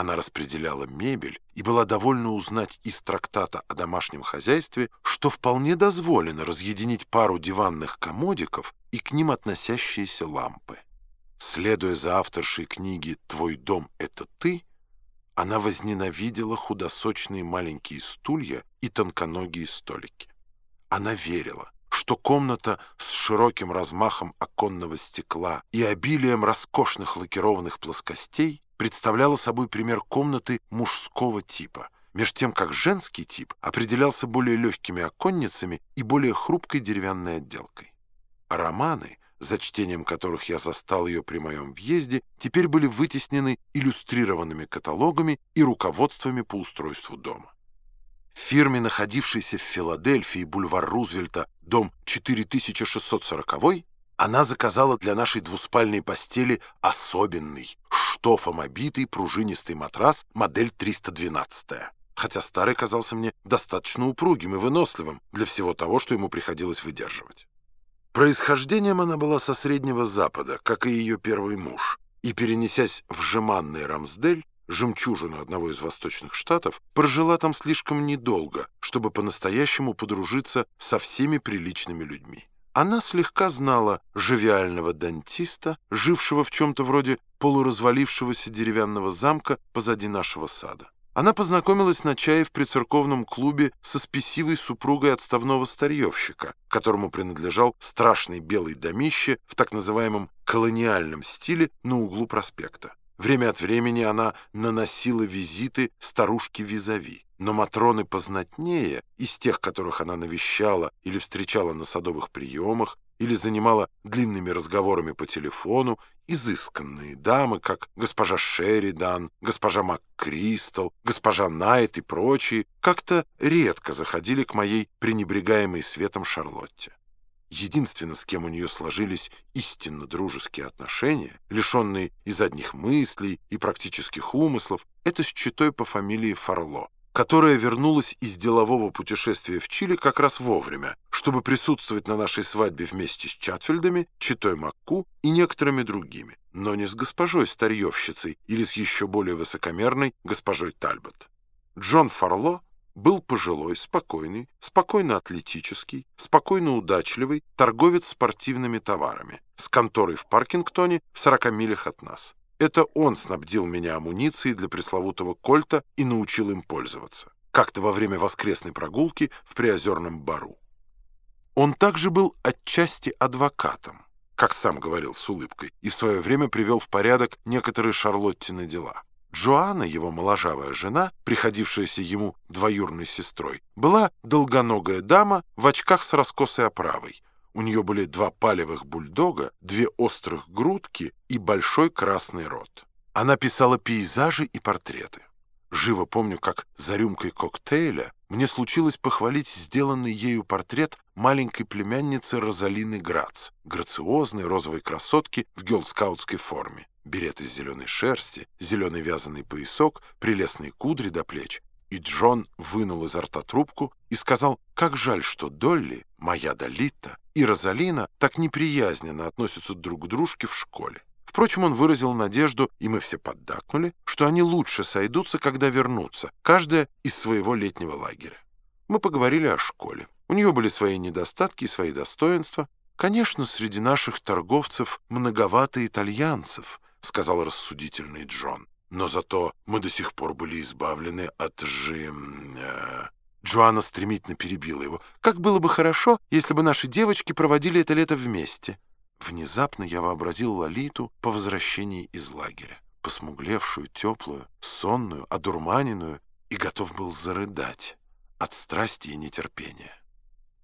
Она распределяла мебель и была довольна узнать из трактата о домашнем хозяйстве, что вполне дозволено разъединить пару диванных комодиков и к ним относящиеся лампы. Следуя за авторшей книги «Твой дом — это ты», она возненавидела худосочные маленькие стулья и тонконогие столики. Она верила, что комната с широким размахом оконного стекла и обилием роскошных лакированных плоскостей представляла собой пример комнаты мужского типа, меж тем как женский тип определялся более легкими оконницами и более хрупкой деревянной отделкой. Романы — за чтением которых я застал ее при моем въезде, теперь были вытеснены иллюстрированными каталогами и руководствами по устройству дома. В фирме, находившейся в Филадельфии, бульвар Рузвельта, дом 4640 она заказала для нашей двуспальной постели особенный, штофом обитый пружинистый матрас модель 312 хотя старый казался мне достаточно упругим и выносливым для всего того, что ему приходилось выдерживать. Происхождением она была со Среднего Запада, как и ее первый муж, и, перенесясь в жеманный Рамсдель, жемчужину одного из восточных штатов, прожила там слишком недолго, чтобы по-настоящему подружиться со всеми приличными людьми. Она слегка знала живиального дантиста, жившего в чем-то вроде полуразвалившегося деревянного замка позади нашего сада. Она познакомилась на чае в прицерковном клубе со спесивой супругой отставного старьевщика, которому принадлежал страшный белый домище в так называемом колониальном стиле на углу проспекта. Время от времени она наносила визиты старушке Визави, но Матроны познатнее, из тех, которых она навещала или встречала на садовых приемах, или занимала длинными разговорами по телефону изысканные дамы, как госпожа Шеридан, госпожа МакКристал, госпожа Найт и прочие, как-то редко заходили к моей пренебрегаемой светом Шарлотте. Единственно, с кем у нее сложились истинно дружеские отношения, лишенные и задних мыслей, и практических умыслов, это с читой по фамилии Фарло которая вернулась из делового путешествия в Чили как раз вовремя, чтобы присутствовать на нашей свадьбе вместе с Чатфельдами, Читой Макку и некоторыми другими, но не с госпожой Старьевщицей или с еще более высокомерной госпожой Тальбот. Джон Фарло был пожилой, спокойный, спокойно атлетический, спокойно удачливый торговец спортивными товарами с конторой в Паркингтоне в 40 милях от нас. Это он снабдил меня амуницией для пресловутого кольта и научил им пользоваться. Как-то во время воскресной прогулки в Приозерном бару. Он также был отчасти адвокатом, как сам говорил с улыбкой, и в свое время привел в порядок некоторые Шарлоттины дела. Джоанна, его моложавая жена, приходившаяся ему двоюрной сестрой, была долгоногая дама в очках с раскосой оправой, у нее были два палевых бульдога, две острых грудки и большой красный рот. Она писала пейзажи и портреты. Живо помню, как за рюмкой коктейля мне случилось похвалить сделанный ею портрет маленькой племянницы Розалины Грац, грациозной розовой красотки в гелскаутской форме. Берет из зеленой шерсти, зеленый вязаный поясок, прелестные кудри до плеч. И Джон вынул изо рта трубку и сказал, как жаль, что Долли, моя Долита, и Розалина так неприязненно относятся друг к дружке в школе. Впрочем, он выразил надежду, и мы все поддакнули, что они лучше сойдутся, когда вернутся, каждая из своего летнего лагеря. Мы поговорили о школе. У нее были свои недостатки и свои достоинства. «Конечно, среди наших торговцев многовато итальянцев», — сказал рассудительный Джон. «Но зато мы до сих пор были избавлены от жим...» э, Джоанна стремительно перебила его. «Как было бы хорошо, если бы наши девочки проводили это лето вместе». Внезапно я вообразил Лолиту по возвращении из лагеря, посмуглевшую, теплую, сонную, одурманенную, и готов был зарыдать от страсти и нетерпения.